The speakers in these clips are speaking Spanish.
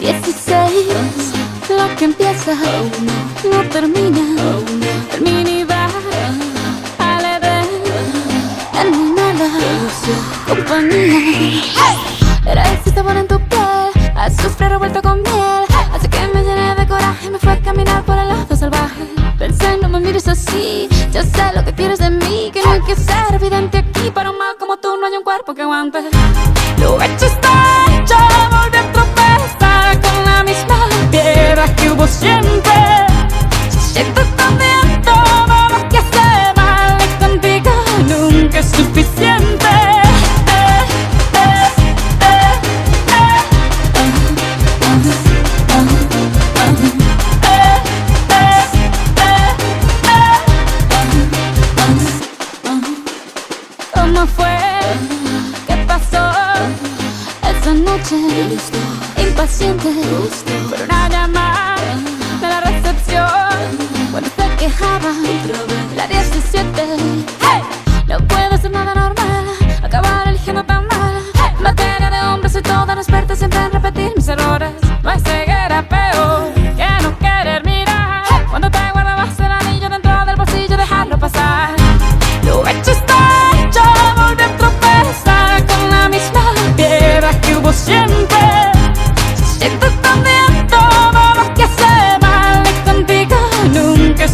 16 Lo que empieza no termina. El minibar al Edén En mi mala compañía. Era ese sabor en tu piel Azufre revuelto con miel. Así que me llené de coraje Me fue a caminar por el lado salvaje. Pensé, no me mires así Ya sé lo que quieres de mí Que no hay que ser evidente aquí. Para un mal como tú no hay un cuerpo que aguante. Lo hecho está Noche impaciente por una de la recepción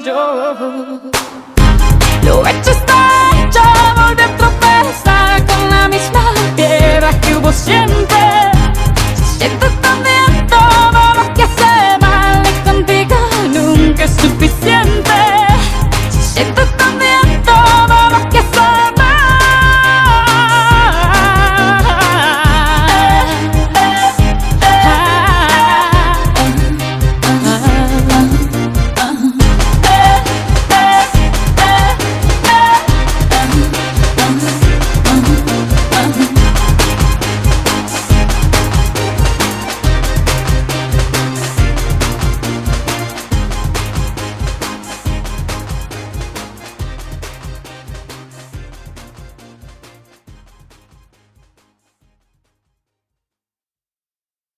yo. hecho está hecho. volve a tropezar con la misma piedra que hubo siempre.